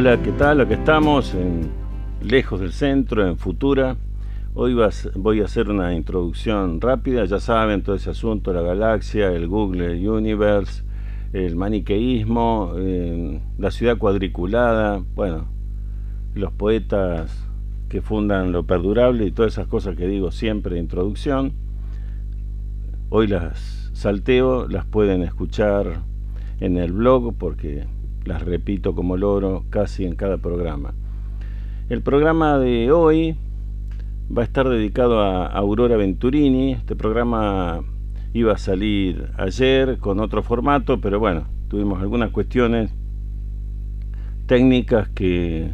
Hola, ¿qué tal? Aquí estamos, en, lejos del centro, en Futura. Hoy voy a hacer una introducción rápida, ya saben todo ese asunto, la galaxia, el Google Universe, el maniqueísmo, eh, la ciudad cuadriculada, bueno, los poetas que fundan lo perdurable y todas esas cosas que digo siempre de introducción. Hoy las salteo, las pueden escuchar en el blog porque las repito como loro casi en cada programa. El programa de hoy va a estar dedicado a Aurora Venturini. Este programa iba a salir ayer con otro formato, pero bueno, tuvimos algunas cuestiones técnicas que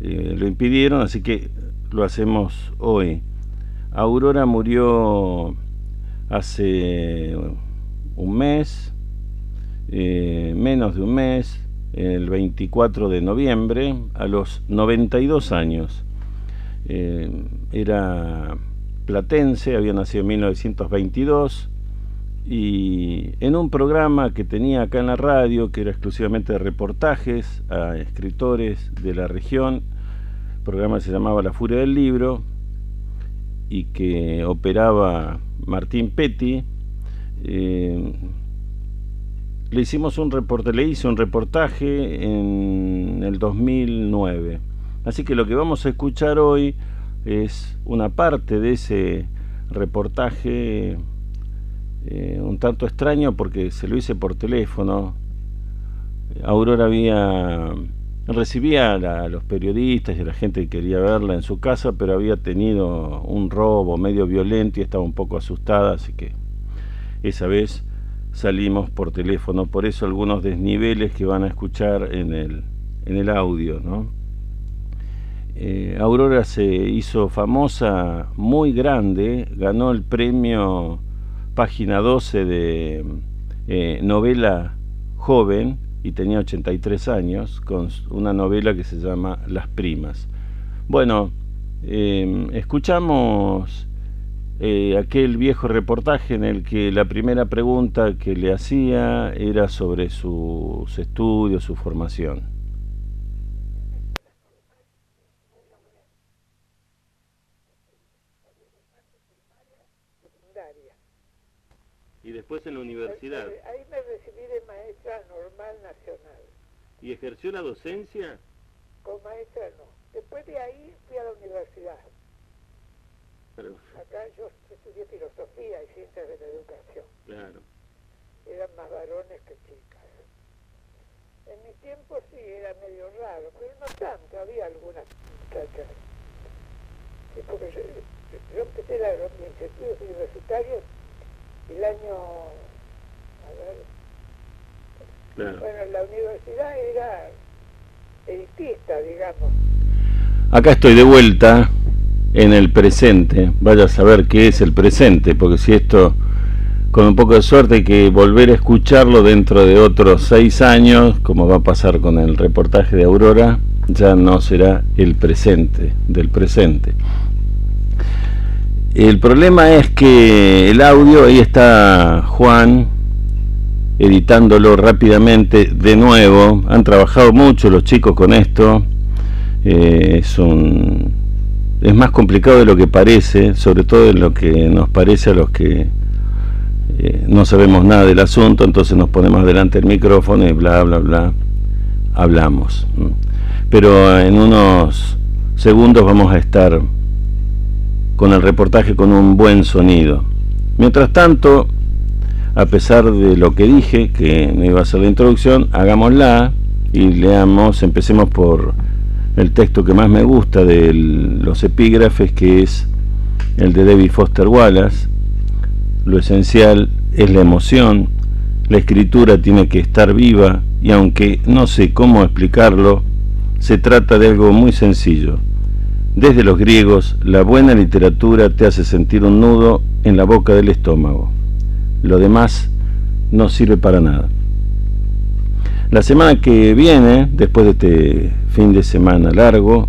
eh, lo impidieron, así que lo hacemos hoy. Aurora murió hace un mes, eh, menos de un mes, el 24 de noviembre, a los 92 años. Eh, era platense, había nacido en 1922 y en un programa que tenía acá en la radio, que era exclusivamente de reportajes a escritores de la región, el programa se llamaba La Furia del Libro y que operaba Martín Petty, eh, le hicimos un reporte, le hice un reportaje en el 2009. Así que lo que vamos a escuchar hoy es una parte de ese reportaje eh, un tanto extraño porque se lo hice por teléfono. Aurora había recibía a, los periodistas y a la gente que quería verla en su casa, pero había tenido un robo medio violento y estaba un poco asustada, así que esa vez salimos por teléfono, por eso algunos desniveles que van a escuchar en el, en el audio. ¿no? Eh, Aurora se hizo famosa muy grande, ganó el premio página 12 de eh, novela joven y tenía 83 años con una novela que se llama Las Primas. Bueno, eh, escuchamos eh, aquel viejo reportaje en el que la primera pregunta que le hacía era sobre sus estudios, su formación. Y después en la universidad. Ahí me recibí de maestra normal nacional. ¿Y ejerció la docencia? Con maestra no. Después de ahí fui a la universidad. Acá yo estudié filosofía y ciencias de la educación. Claro. Eran más varones que chicas. En mi tiempo sí era medio raro, pero no tanto, había algunas muchachas. Sí, porque yo, empecé la, mis estudios universitarios el año, a ver, claro. bueno, la universidad era elitista, digamos. Acá estoy de vuelta en el presente. Vaya a saber qué es el presente, porque si esto, con un poco de suerte, hay que volver a escucharlo dentro de otros seis años, como va a pasar con el reportaje de Aurora, ya no será el presente del presente. El problema es que el audio, ahí está Juan editándolo rápidamente de nuevo. Han trabajado mucho los chicos con esto. Eh, es un es más complicado de lo que parece, sobre todo de lo que nos parece a los que eh, no sabemos nada del asunto, entonces nos ponemos delante del micrófono y bla, bla, bla, hablamos. Pero en unos segundos vamos a estar con el reportaje con un buen sonido. Mientras tanto, a pesar de lo que dije, que no iba a ser la introducción, hagámosla y leamos, empecemos por el texto que más me gusta de los epígrafes, que es el de David Foster Wallace. Lo esencial es la emoción, la escritura tiene que estar viva y aunque no sé cómo explicarlo, se trata de algo muy sencillo. Desde los griegos, la buena literatura te hace sentir un nudo en la boca del estómago. Lo demás no sirve para nada. La semana que viene, después de este fin de semana largo,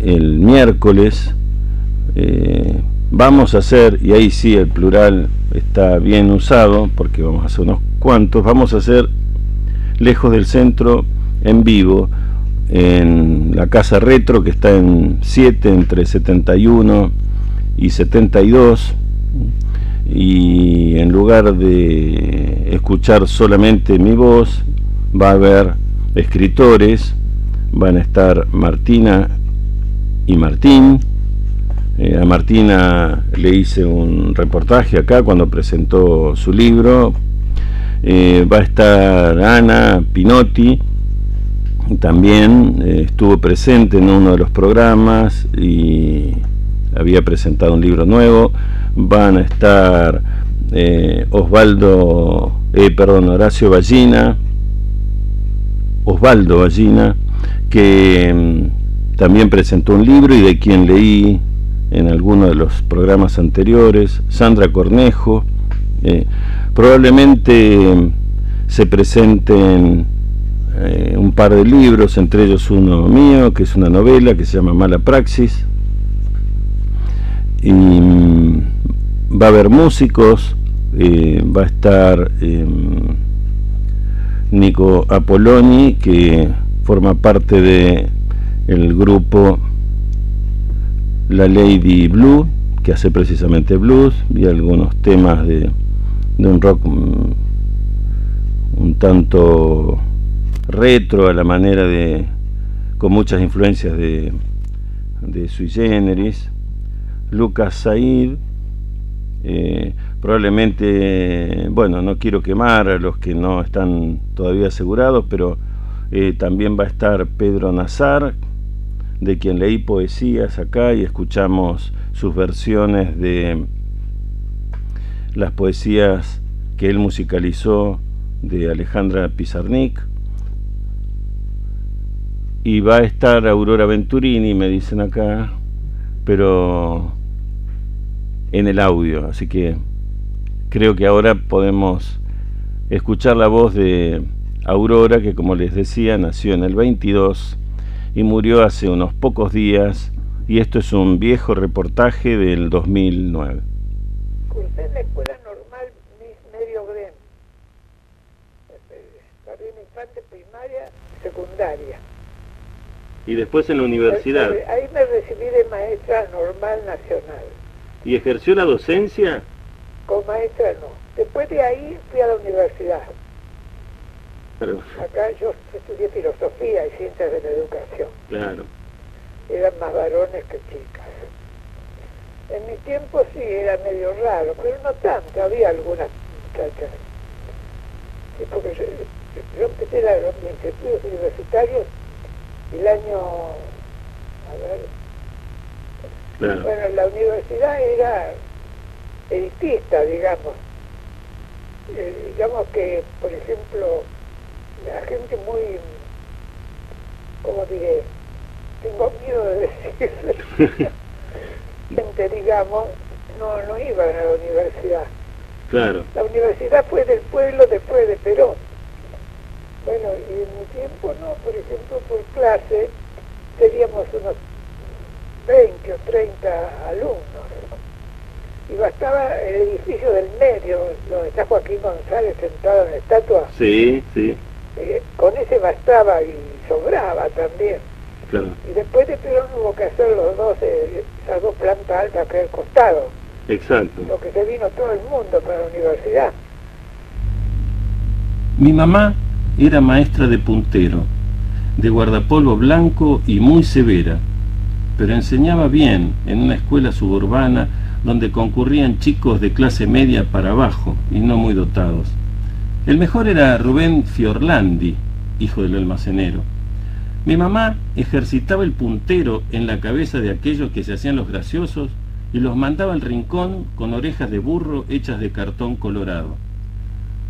el miércoles, eh, vamos a hacer, y ahí sí el plural está bien usado, porque vamos a hacer unos cuantos, vamos a hacer lejos del centro en vivo en la Casa Retro que está en 7 entre 71 y 72 y en lugar de escuchar solamente mi voz va a haber escritores van a estar Martina y Martín eh, a Martina le hice un reportaje acá cuando presentó su libro eh, va a estar Ana Pinotti también eh, estuvo presente en uno de los programas y había presentado un libro nuevo. Van a estar Osvaldo, perdón, Horacio Ballina, Osvaldo Ballina, que mm, también presentó un libro y de quien leí en alguno de los programas anteriores, Sandra Cornejo, probablemente mm, se presenten eh, un par de libros, entre ellos uno mío, que es una novela que se llama Mala Praxis. Y mm, va a haber músicos, eh, va a estar em, Nico Apoloni, que forma parte de el grupo La Lady Blue, que hace precisamente blues y algunos temas de, de un rock mm, un tanto retro a la manera de con muchas influencias de, de sui generis. Lucas Said eh, probablemente bueno no quiero quemar a los que no están todavía asegurados pero eh, también va a estar Pedro Nazar de quien leí poesías acá y escuchamos sus versiones de las poesías que él musicalizó de Alejandra Pizarnik. Y va a estar Aurora Venturini, me dicen acá, pero en el audio, así que creo que ahora podemos escuchar la voz de Aurora, que como les decía, nació en el 22 y murió hace unos pocos días, y esto es un viejo reportaje del 2009. Cursé en la escuela normal medio Gren, jardín infante, primaria, secundaria. Y después en la universidad. Ahí me recibí de maestra normal nacional. ¿Y ejerció la docencia? Con maestra no. Después de ahí fui a la universidad. Acá yo estudié filosofía y ciencias de la educación. Claro. Eran más varones que chicas. En mi tiempo sí era medio raro, pero no tanto, había algunas muchachas. Sí, porque yo, yo empecé la, los estudios universitarios el año, a ver, bueno, la universidad era elitista, digamos. Eh, digamos que, por ejemplo, la gente muy, ¿cómo diré? Tengo miedo de decir, gente, digamos, no, no iba a la universidad. Claro. La universidad fue del pueblo después de Perón. Bueno, y en mi tiempo no, por ejemplo, por clase teníamos unos 20 o 30 alumnos. Y bastaba el edificio del medio, donde está Joaquín González sentado en la estatua. Sí, sí. Eh, con ese bastaba y sobraba también. Claro. Y después de Perón hubo que hacer los dos, eh, esas dos plantas altas que al costado. Exacto. Lo que se vino todo el mundo para la universidad. Mi mamá era maestra de puntero, de guardapolvo blanco y muy severa, pero enseñaba bien en una escuela suburbana donde concurrían chicos de clase media para abajo y no muy dotados. El mejor era Rubén Fiorlandi, hijo del almacenero. Mi mamá ejercitaba el puntero en la cabeza de aquellos que se hacían los graciosos y los mandaba al rincón con orejas de burro hechas de cartón colorado.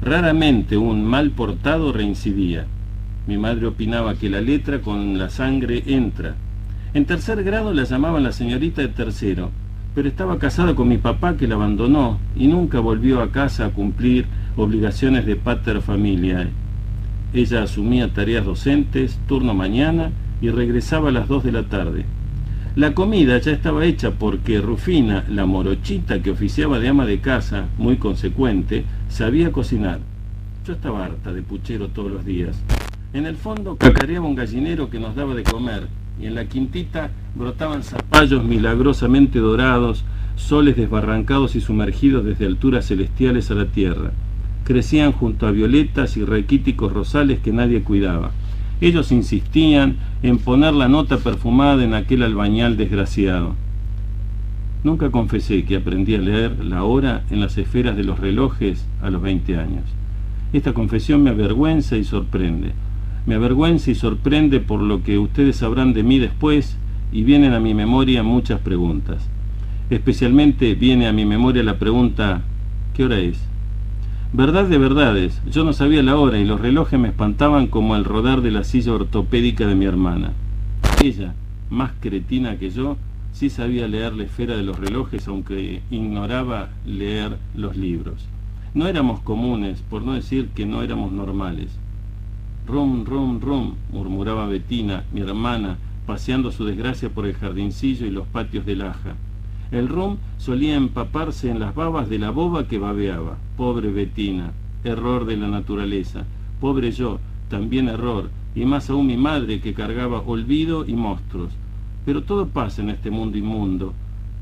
Raramente un mal portado reincidía. Mi madre opinaba que la letra con la sangre entra. En tercer grado la llamaban la señorita de tercero, pero estaba casada con mi papá que la abandonó y nunca volvió a casa a cumplir obligaciones de pater familia. Ella asumía tareas docentes, turno mañana y regresaba a las dos de la tarde. La comida ya estaba hecha porque Rufina, la morochita que oficiaba de ama de casa, muy consecuente, sabía cocinar. Yo estaba harta de puchero todos los días. En el fondo cacareaba un gallinero que nos daba de comer, y en la quintita brotaban zapallos milagrosamente dorados, soles desbarrancados y sumergidos desde alturas celestiales a la tierra. Crecían junto a violetas y requíticos rosales que nadie cuidaba. Ellos insistían en poner la nota perfumada en aquel albañal desgraciado. Nunca confesé que aprendí a leer la hora en las esferas de los relojes a los 20 años. Esta confesión me avergüenza y sorprende. Me avergüenza y sorprende por lo que ustedes sabrán de mí después y vienen a mi memoria muchas preguntas. Especialmente viene a mi memoria la pregunta ¿qué hora es? Verdad de verdades, yo no sabía la hora y los relojes me espantaban como el rodar de la silla ortopédica de mi hermana. Ella, más cretina que yo, sí sabía leer la esfera de los relojes aunque ignoraba leer los libros. No éramos comunes, por no decir que no éramos normales. Rum, rum, rum, murmuraba Betina, mi hermana, paseando su desgracia por el jardincillo y los patios de Laja. El rum solía empaparse en las babas de la boba que babeaba. Pobre Betina, error de la naturaleza. Pobre yo, también error, y más aún mi madre que cargaba olvido y monstruos. Pero todo pasa en este mundo inmundo.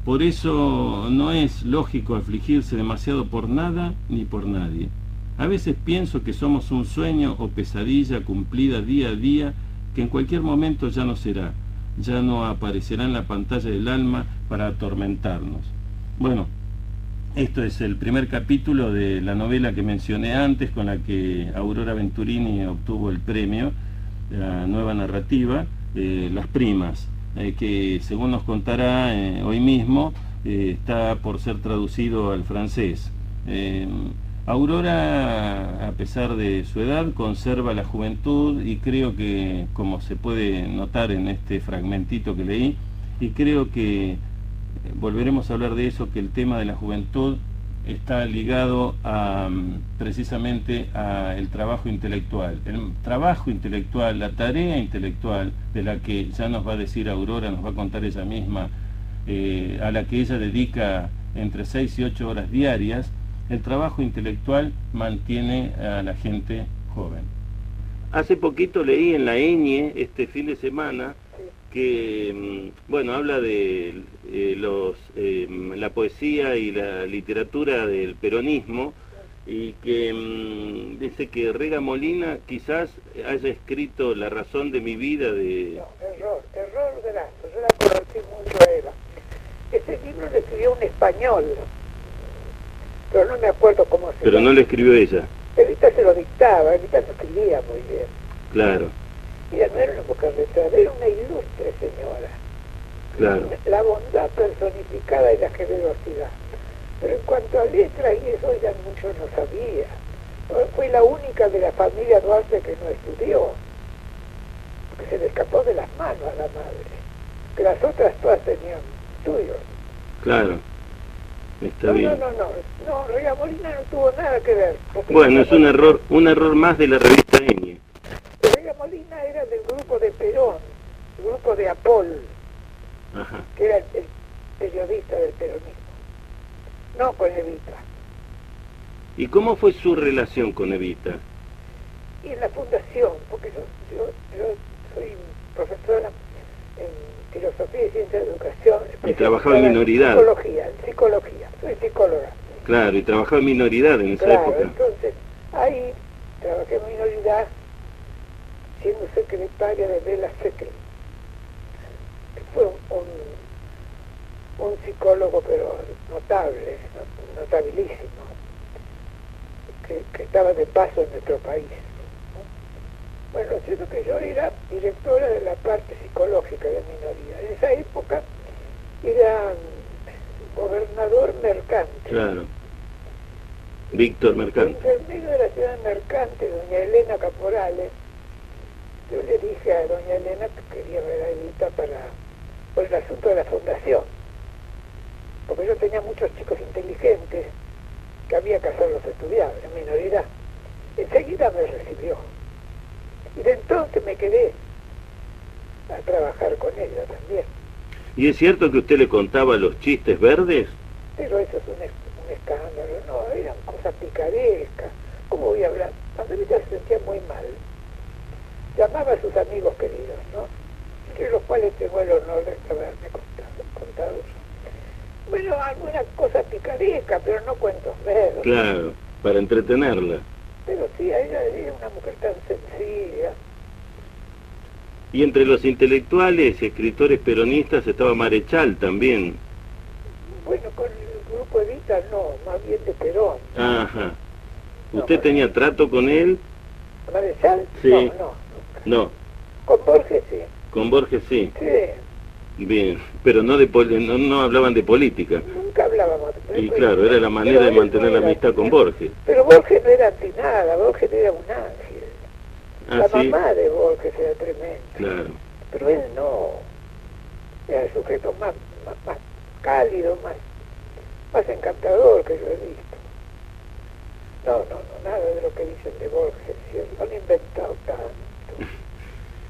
Por eso no es lógico afligirse demasiado por nada ni por nadie. A veces pienso que somos un sueño o pesadilla cumplida día a día que en cualquier momento ya no será ya no aparecerá en la pantalla del alma para atormentarnos. Bueno, esto es el primer capítulo de la novela que mencioné antes, con la que Aurora Venturini obtuvo el premio, la nueva narrativa, eh, Las Primas, eh, que según nos contará eh, hoy mismo, está por ser traducido al francés. Aurora, a pesar de su edad, conserva la juventud y creo que, como se puede notar en este fragmentito que leí, y creo que eh, volveremos a hablar de eso, que el tema de la juventud está ligado a, mm, precisamente al trabajo intelectual. El trabajo intelectual, la tarea intelectual de la que ya nos va a decir Aurora, nos va a contar ella misma, eh, a la que ella dedica entre 6 y 8 horas diarias, el trabajo intelectual mantiene a la gente joven. Hace poquito leí en la EñE, este fin de semana, que, mm, bueno, habla de eh, los, eh, la poesía y la literatura del peronismo y que mm, dice que Rega Molina quizás haya escrito La razón de mi vida de... No, error, error graso, yo la conocí mucho a ella. Ese libro lo escribió un español, pero no me acuerdo cómo se Pero no lo escribió ella. Evita se lo dictaba, Evita lo escribía muy bien. Claro. Ella no era una mujer letrada, era una ilustre señora. Claro. La bondad personificada y la generosidad. Pero en cuanto a letras y eso, ella mucho no sabía. Fue la única de la familia Duarte que no estudió. Porque se le escapó de las manos a la madre. Que las otras todas tenían estudios. Claro. Está no, bien. no, no, no, no, Regamolina no tuvo nada que ver. Bueno, es un error, un error más de la revista Ñ. Molina era del grupo de Perón, el grupo de Apol, Ajá. que era el, el periodista del peronismo, no con Evita. ¿Y cómo fue su relación con Evita? Y en la fundación, porque yo, yo, yo soy profesora en filosofía y ciencia de educación. Y trabajaba en minoridad. Psicología, en psicología, soy psicóloga. Claro, y trabajaba en minoridad en esa Claro, época. entonces ahí trabajé en minoridad siendo secretaria de Bela Secre, que fue un, un, psicólogo pero notable, not- notabilísimo, que, que estaba de paso en nuestro país. ¿No? Bueno, lo cierto es que yo era directora de la parte psicológica de minoría. En esa época era gobernador mercante. Claro. Víctor Mercante. Enfermero de la ciudad mercante, doña Elena Caporales, yo le dije a doña Elena que quería ver a Evita para, por el asunto de la fundación. Porque yo tenía muchos chicos inteligentes que había que hacerlos estudiar, en minoridad. Enseguida me recibió. Y de entonces me quedé a trabajar con ella también. ¿Y es cierto que usted le contaba los chistes verdes? Pero eso es un, es- un escándalo, no, eran cosas picarescas. ¿Cómo voy a hablar? Cuando ella se sentía muy mal, llamaba a sus amigos queridos, ¿no? Entre los cuales tengo el honor de haberme contado, contado Bueno, alguna cosa picaresca, pero no cuentos verdes. Claro, para entretenerla. Pero sí, ella era una mujer tan sencilla. Y entre los intelectuales y escritores peronistas estaba Marechal también. Bueno, con el grupo Evita no, más bien de Perón. Ajá. ¿Usted tenía trato con él? ¿Marechal? Sí. No, no. No. Con Borges sí. Con Borges sí. Sí. Bien, pero no de no, no hablaban de política. Nunca hablábamos de Y claro, era la manera de mantener la amistad con Borges. Pero Borges no era anti nada, Borges era un ángel. Ah, la mamá de Borges era tremenda. Claro. Pero él no. Era el sujeto más, más, más cálido, más, más encantador que yo he visto. No, no, no, nada de lo que dicen de Borges. ¿sí? Han inventado tanto.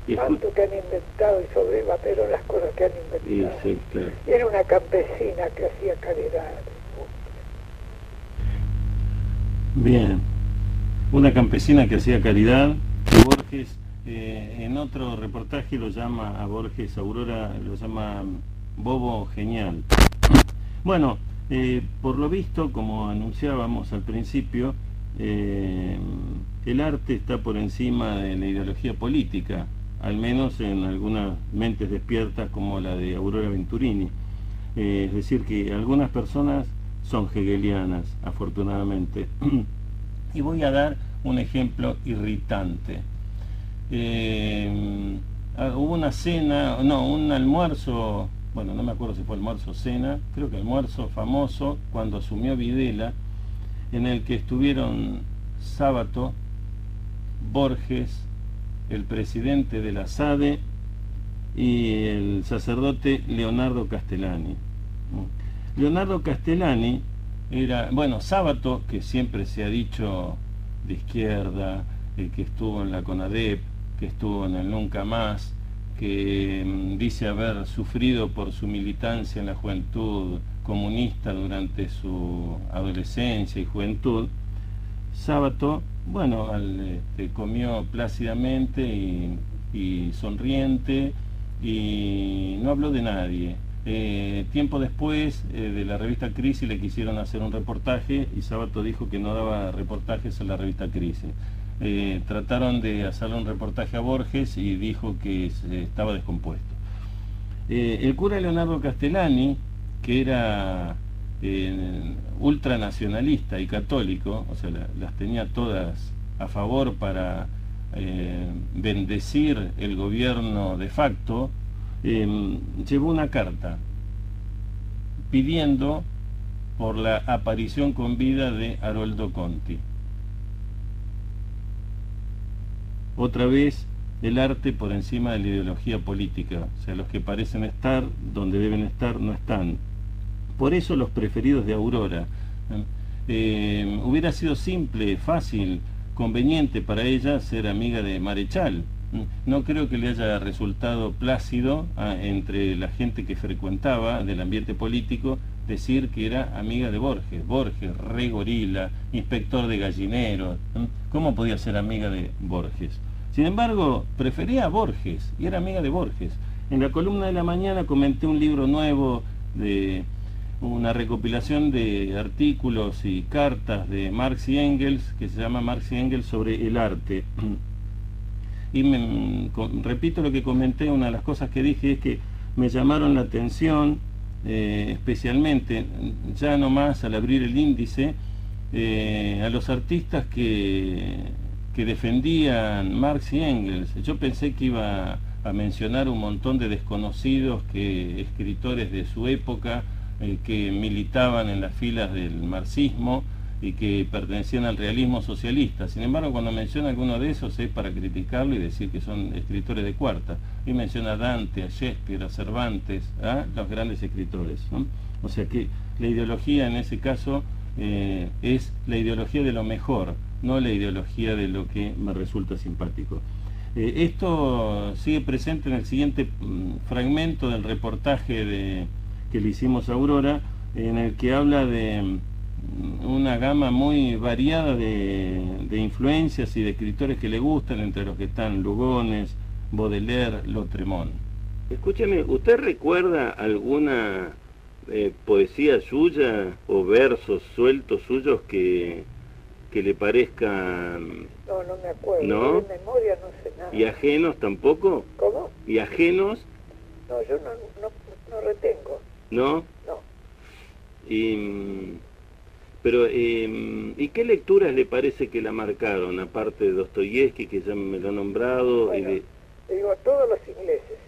Y, Tanto que han inventado y sobre las cosas que han y inventado. sí, claro. Y era una campesina que hacía caridad. Bien. Una campesina que hacía caridad, Borges, eh, en otro reportaje lo llama a Borges Aurora, lo llama Bobo Genial. Bueno, eh, por lo visto, como anunciábamos al principio, eh, el arte está por encima de la ideología política, al menos en algunas mentes despiertas como la de Aurora Venturini. Es decir, que algunas personas son hegelianas, afortunadamente. y voy a dar un ejemplo irritante. Eh, ah, hubo una cena, no, un almuerzo, bueno, no me acuerdo si fue almuerzo o cena, creo que almuerzo famoso, cuando asumió Videla, en el que estuvieron Sábato, Borges, el presidente de la SADE y el sacerdote Leonardo Castellani. Leonardo Castellani era, bueno, Sábato, que siempre se ha dicho de izquierda, eh, que estuvo en la CONADEP, que estuvo en el Nunca Más, que mm, dice haber sufrido por su militancia en la juventud comunista durante su adolescencia y juventud, Sábato, bueno, este, comió plácidamente y, y sonriente y no habló de nadie. Eh, tiempo después eh, de la revista Crisis le quisieron hacer un reportaje y Sábato dijo que no daba reportajes en la revista Crisis. Eh, trataron de hacerle un reportaje a Borges y dijo que estaba descompuesto. El cura Leonardo Castellani, que era ultranacionalista y católico, o sea, la- las tenía todas a favor para bendecir el gobierno de facto, eh, llevó una carta pidiendo por la aparición con vida de Haroldo Conti. Otra vez el arte por encima de la ideología política, o sea, los que parecen estar donde deben estar no están. Por eso los preferidos de Aurora. ¿eh? Eh, hubiera sido simple, fácil, conveniente para ella ser amiga de Marechal. No creo que le haya resultado plácido ah, entre la gente que frecuentaba del ambiente político decir que era amiga de Borges. Borges, re gorila, inspector de gallineros. ¿Cómo podía ser amiga de Borges? Sin embargo, prefería a Borges y era amiga de Borges. En la columna de la mañana comenté un libro nuevo de una recopilación de artículos y cartas de Marx y Engels que se llama Marx y Engels sobre el arte. Y repito lo que comenté, una de las cosas que dije es que me llamaron la atención, eh, especialmente, ya nomás al abrir el índice, eh, a los artistas que, que defendían Marx y Engels. Yo pensé que iba a mencionar un montón de desconocidos que escritores de su época eh, que militaban en las filas del marxismo y que pertenecían al realismo socialista. Sin embargo, cuando menciona alguno de esos es para criticarlo y decir que son escritores de cuarta. Y menciona a Dante, a Shakespeare, a Cervantes, a los grandes escritores. O sea que la ideología en ese caso eh, es la ideología de lo mejor, no la ideología de lo que me resulta simpático. Eh, esto sigue presente en el siguiente mm, fragmento del reportaje que le hicimos a Aurora, en el que habla de, una gama muy variada de, de, influencias y de escritores que le gustan, entre los que están Lugones, Baudelaire, Lotremont. Escúchame, ¿usted recuerda alguna eh, poesía suya o versos sueltos suyos que, que le parezcan... No, no me acuerdo, ¿No? de memoria no sé nada. ¿Y ajenos tampoco? ¿Cómo? ¿Y ajenos? No, yo no, no, no retengo. ¿No? No. Y, pero, eh, ¿y qué lecturas le parece que la marcaron, aparte de Dostoyevsky, que ya me lo ha nombrado? Bueno, y de, digo, todos los ingleses.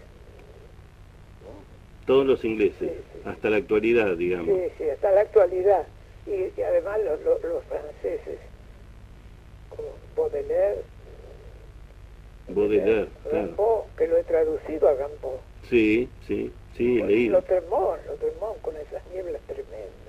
todos los ingleses, Sí, sí. hasta la actualidad, digamos. Sí, sí, hasta la actualidad. Y, y además los, los, los franceses, como Baudelaire, Baudelaire, claro. Rimbaud, que lo he traducido a Rimbaud. Sí, sí, sí, Lo leído. Lotremont, Lotremont con esas nieblas tremendas.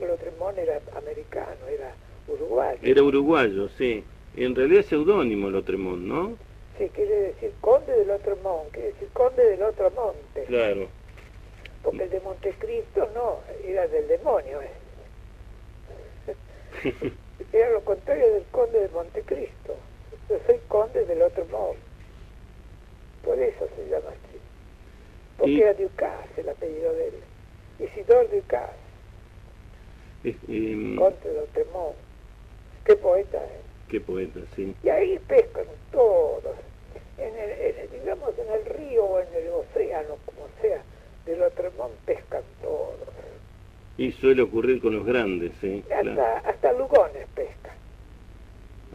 Mucho. Lotremont era americano, era uruguayo. Era uruguayo, sí. En realidad es seudónimo Lotremont, ¿no? Sí, quiere decir conde del Lotremont, quiere decir conde del otro monte. Claro. Porque el de Montecristo no, era del demonio. eh. Era lo contrario del conde de Montecristo. Yo soy conde del otro monte. Por eso se llama así. Porque Y- era Ducas el apellido de él. Isidore Ducas, Em, conde de Otremont. Qué poeta, ¿eh? qué poeta, sí. Y ahí pescan todos. En el, en el- digamos, en el río o en el océano, como sea, del Otremont pescan todos. Y suele ocurrir con los grandes, sí. Hasta, Claro. hasta Lugones pescan.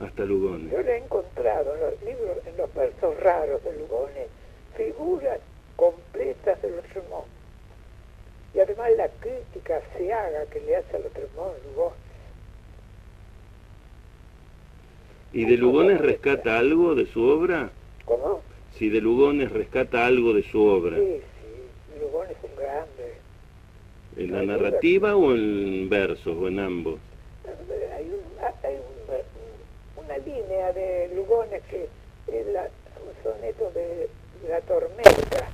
Hasta Lugones. Yo le he encontrado en los libros, en los versos raros de Lugones, figuras completas de Lotremont. Y además la crítica se haga que le hace a Lotremont Lugones. ¿Y de Lugones rescata algo de su obra? ¿Cómo? Si de Lugones rescata algo de su obra, Sí, sí, Lugones es un grande. ¿en la narrativa o en versos o en ambos? Hay, un- hay un- una línea de Lugones que es la- un soneto de la tormenta,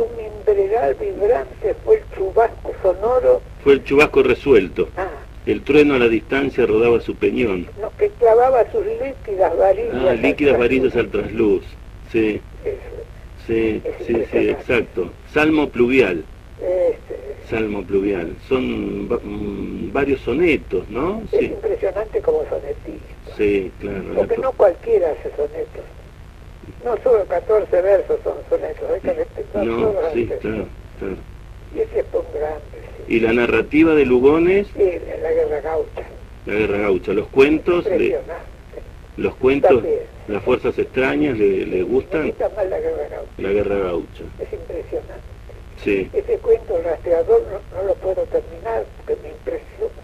un mimbregal vibrante fue el chubasco sonoro. Fue el chubasco resuelto. Ah, El trueno a la distancia rodaba su peñón. no, que clavaba sus líquidas varillas. Ah, líquidas varillas al trasluz. Sí, Eso, sí, sí, sí, exacto. Salmo pluvial. este, Salmo pluvial. Son mm, varios sonetos, ¿no? Es Sí, impresionante como sonetista. sí, claro. la Porque no cualquiera hace sonetos. No solo 14 versos son sonetos, hay que respetar No, todas las sí, claro, claro. Y ese es un grande, sí. Y la narrativa de Lugones, Sí, la guerra gaucha. la guerra gaucha, los cuentos, le- los cuentos, También. las fuerzas extrañas le, le Me gustan, gusta más la guerra gaucha. la guerra gaucha. Es impresionante. Sí, Ese cuento, el rastreador, no, no lo puedo terminar porque me impresiona.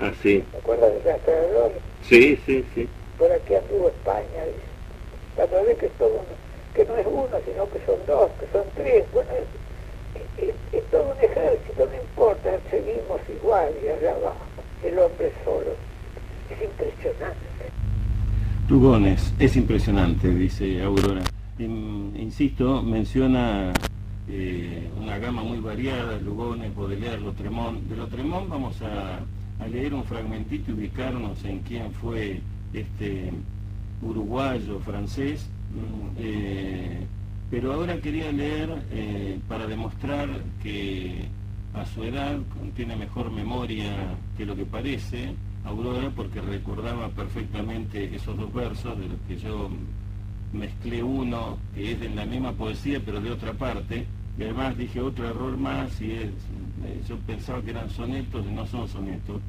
así. ¿Me acuerdas del rastreador? Sí, sí, sí. Por aquí anduvo España, dice. Cuando ve que, un- que no es uno, sino que son dos, que son tres. Bueno, es, todo un ejército, no importa, seguimos igual y allá abajo. El hombre solo. Es impresionante. Lugones, es impresionante, dice Aurora. In- insisto, menciona eh, una gama muy variada, Lugones, Baudelaire, Lotremont. De Lotremont vamos a, a leer un fragmentito y ubicarnos en quién fue este uruguayo, francés. Eh, pero ahora quería leer eh, para demostrar que a su edad tiene mejor memoria que lo que parece Aurora porque recordaba perfectamente esos dos versos de los que yo mezclé uno que es de la misma poesía pero de otra parte y además dije otro error más y eh, yo pensaba que eran sonetos y no son sonetos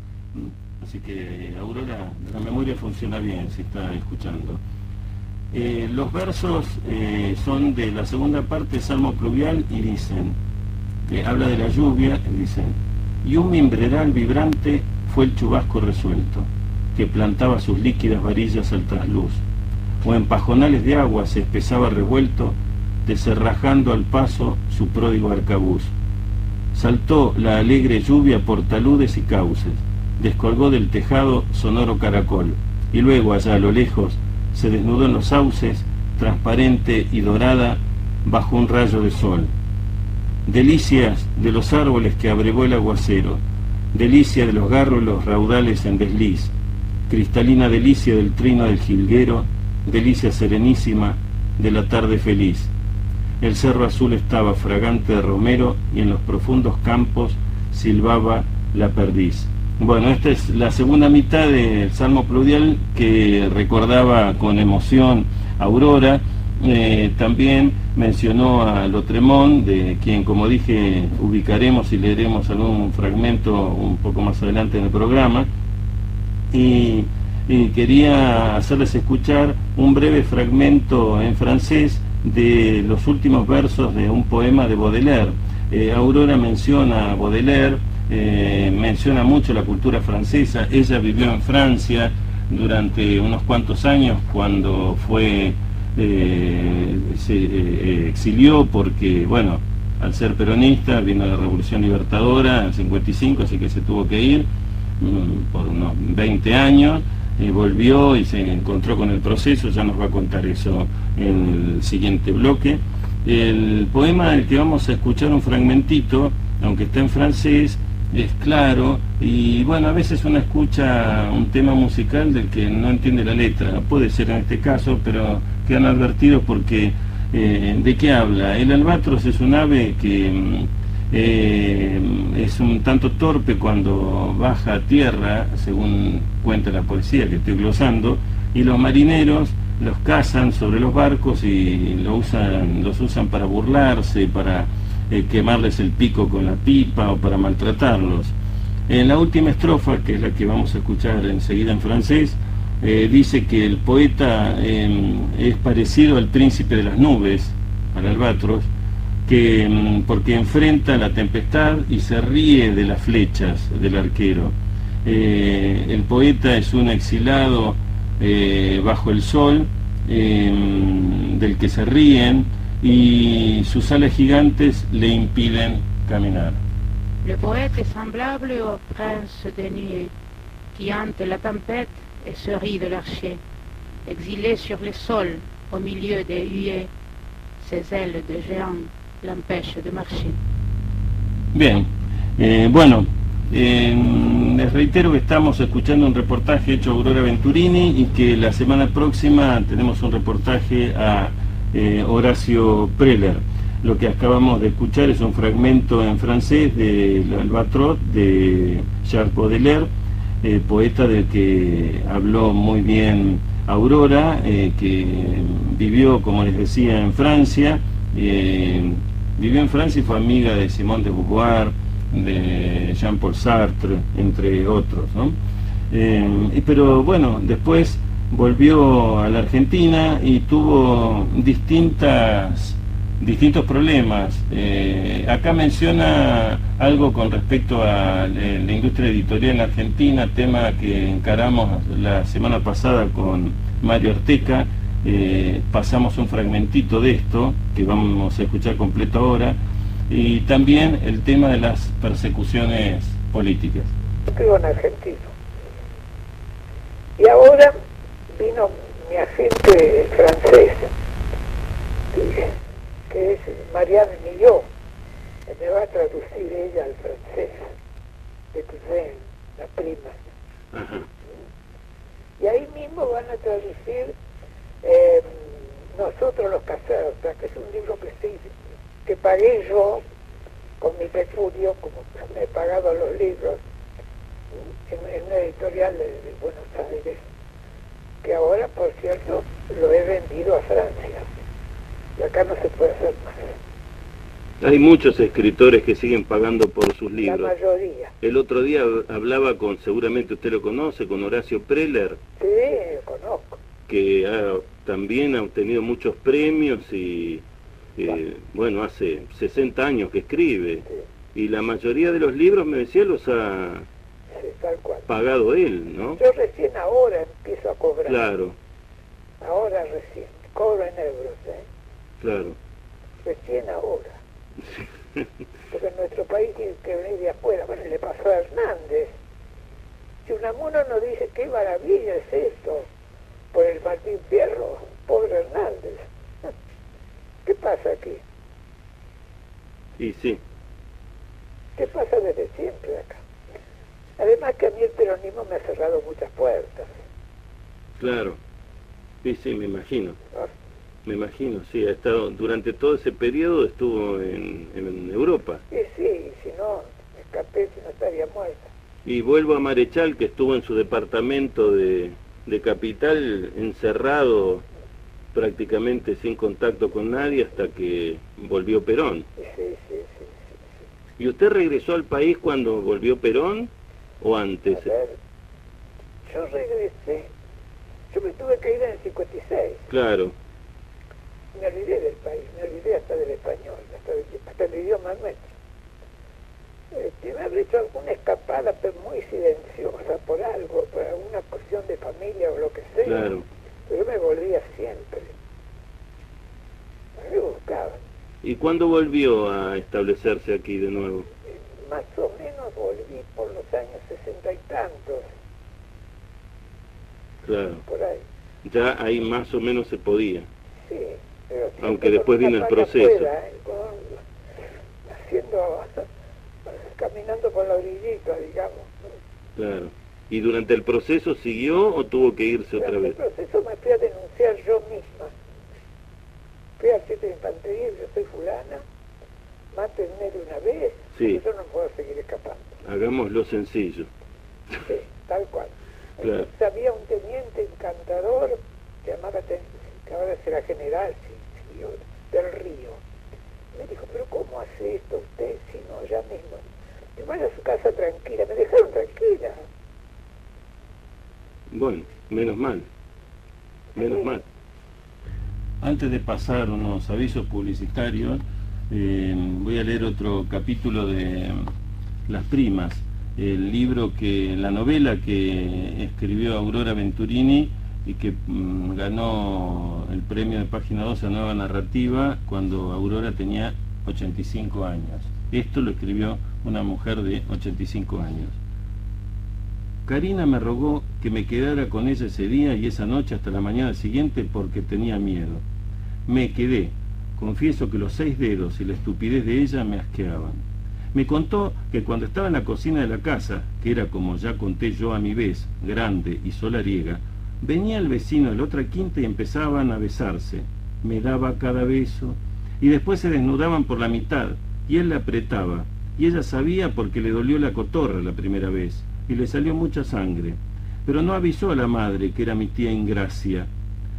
así que Aurora la memoria funciona bien si está escuchando Eh, los versos eh, son de la segunda parte Salmo Pluvial y dicen que habla de la lluvia dicen y un mimbreral vibrante fue el chubasco resuelto que plantaba sus líquidas varillas al trasluz o en pajonales de agua se espesaba revuelto, deserrajando al paso su pródigo arcabuz. Saltó la alegre lluvia por taludes y cauces, descolgó del tejado sonoro caracol, y luego allá a lo lejos se desnudó en los sauces, transparente y dorada, bajo un rayo de sol. delicias de los árboles que abrevó el aguacero, delicia de los gárrulos raudales en desliz, cristalina delicia del trino del jilguero, delicia serenísima de la tarde feliz. El cerro azul estaba fragante de romero y en los profundos campos silbaba la perdiz. Bueno, esta es la segunda mitad del Salmo Pludial que recordaba con emoción Aurora. Eh, también mencionó a Lotremont, de quien, como dije, ubicaremos y leeremos algún fragmento un poco más adelante en el programa. Y, quería hacerles escuchar un breve fragmento en francés de los últimos versos de un poema de Baudelaire. Eh, Aurora menciona a Baudelaire, eh, menciona mucho la cultura francesa, ella vivió en Francia durante unos cuantos años cuando fue eh, eh, exilió porque, bueno, al ser peronista vino la Revolución Libertadora en 55, así que se tuvo que ir mm, por unos 20 años, y volvió y se encontró con el proceso, ya nos va a contar eso en el siguiente bloque. El poema del que vamos a escuchar un fragmentito, aunque está en francés, es claro y bueno, a veces uno escucha un tema musical del que no entiende la letra, puede ser en este caso, pero quedan advertidos porque eh, ¿de qué habla? El albatros es un ave que mm, eh, es un tanto torpe cuando baja a tierra, según cuenta la poesía que estoy glosando, y los marineros los cazan sobre los barcos y usan, los usan para burlarse, para eh, quemarles el pico con la pipa o para maltratarlos. En la última estrofa, que es la que vamos a escuchar enseguida en francés, eh, dice que el poeta em, es parecido al príncipe de las nubes, al albatros, que, em, porque enfrenta la tempestad y se ríe de las flechas del arquero. Eh, el poeta es un exilado bajo el sol, em, del que se ríen, y sus alas gigantes le impiden caminar. Le poète est semblable au prince des nuées, qui hante la tempête et se rit de l'archer. Exilé sur le sol, au milieu des huées, ses ailes de géant l'empêchent de marcher. Bien, eh, bueno, eh, les reitero que estamos escuchando un reportaje hecho a Aurora Venturini y que la semana próxima tenemos un reportaje a eh, Horacio Preller. Lo que acabamos de escuchar es un fragmento en francés de Albatros de Charles Baudelaire, eh, poeta del que habló muy bien Aurora, eh, que vivió, como les decía, en Francia. vivió en Francia y fue amiga de Simone de Beauvoir, de Jean-Paul Sartre, entre otros. pero bueno, después volvió a la Argentina y tuvo distintas, distintos problemas. Eh, acá menciona algo con respecto a la industria editorial en Argentina, tema que encaramos la semana pasada con Mario Arteca. Eh, pasamos un fragmentito de esto, que vamos a escuchar completo ahora, y también el tema de las persecuciones políticas. Argentino. Y ahora vino mi agente francés, que es Marianne Millot, que me va a traducir ella al francés, de Toussaint, la prima. Y ahí mismo van a traducir em, Nosotros los casados, que es un libro que, que pagué yo con mi peculio, como me he pagado los libros, en, una editorial de Buenos Aires que ahora, por cierto, lo he vendido a Francia. Y acá no se puede hacer más. Hay muchos escritores que siguen pagando por sus libros. La mayoría. El otro día hablaba con, seguramente usted lo conoce, con Horacio Preller. Sí, lo conozco. Que también ha obtenido muchos premios y, eh, bueno, hace 60 años que escribe. Y la mayoría de los libros, me decía, los ha tal cual. Pagado él, ¿no? Yo recién ahora empiezo a cobrar. Claro. Ahora recién. Cobro en euros, ¿eh? Claro. Recién ahora. Porque en nuestro país tiene que venir de afuera. Bueno, le pasó a Hernández. Si Unamuno nos dice qué maravilla es esto por el Martín Fierro, pobre Hernández. ¿Qué pasa aquí? Y sí. ¿Qué pasa desde siempre acá? Además que a mí el peronismo me ha cerrado muchas puertas. Claro. Sí, sí, me imagino. ¿no? Me imagino, sí. Ha estado, durante todo ese periodo estuvo en, en Europa. Y sí, si no, me escapé, si no estaría muerta. Y vuelvo a Marechal, que estuvo en su departamento de, de capital, encerrado prácticamente sin contacto con nadie hasta que volvió Perón. Sí, sí, sí, sí, sí. ¿Y usted regresó al país cuando volvió Perón o antes? A ver, yo regresé, yo me tuve que ir en el 56, Claro, me olvidé del país, me olvidé hasta del español, hasta, del- hasta el idioma nuestro. Este, me habré hecho alguna escapada, pero muy silenciosa, por algo, por alguna cuestión de familia o lo que sea. claro. Pero yo me volvía siempre. Me buscaban. ¿Y cuándo volvió a establecerse aquí de nuevo? Más o menos volví por los años sesenta y tantos, Claro. por ahí. Ya ahí más o menos se podía. Sí, pero Aunque después vino el proceso. afuera, ¿eh? Con- haciendo, caminando por la orillita, digamos. Claro. ¿Y durante el proceso siguió o tuvo que irse otra Durante vez? el proceso me fui a denunciar yo misma. Fui al sitio de infantería, yo soy fulana, mátenme de una vez, Sí. yo no puedo seguir escapando. Hagámoslo sencillo. Sí, tal cual. Claro. Entonces había un teniente encantador que llamaba, que ahora será general, sí, sí, del río. Me dijo, pero ¿cómo hace esto usted si no ya mismo? Que vaya a su casa tranquila, me dejaron tranquila. Bueno, menos mal. Menos mal. Antes de pasar unos avisos publicitarios, eh, voy a leer otro capítulo de Las Primas, el libro que, la novela que escribió Aurora Venturini y que mm, ganó el premio de página 12 a Nueva Narrativa cuando Aurora tenía 85 años. Esto lo escribió una mujer de 85 años. Karina me rogó que me quedara con ella ese día y esa noche hasta la mañana siguiente porque tenía miedo. Me quedé. Confieso que los seis dedos y la estupidez de ella me asqueaban. Me contó que cuando estaba en la cocina de la casa, que era como ya conté yo a mi vez, grande y solariega, venía el vecino de la otra quinta y empezaban a besarse. Me daba cada beso y después se desnudaban por la mitad y él la apretaba y ella sabía porque le dolió la cotorra la primera vez y le salió mucha sangre. Pero no avisó a la madre que era mi tía Ingracia.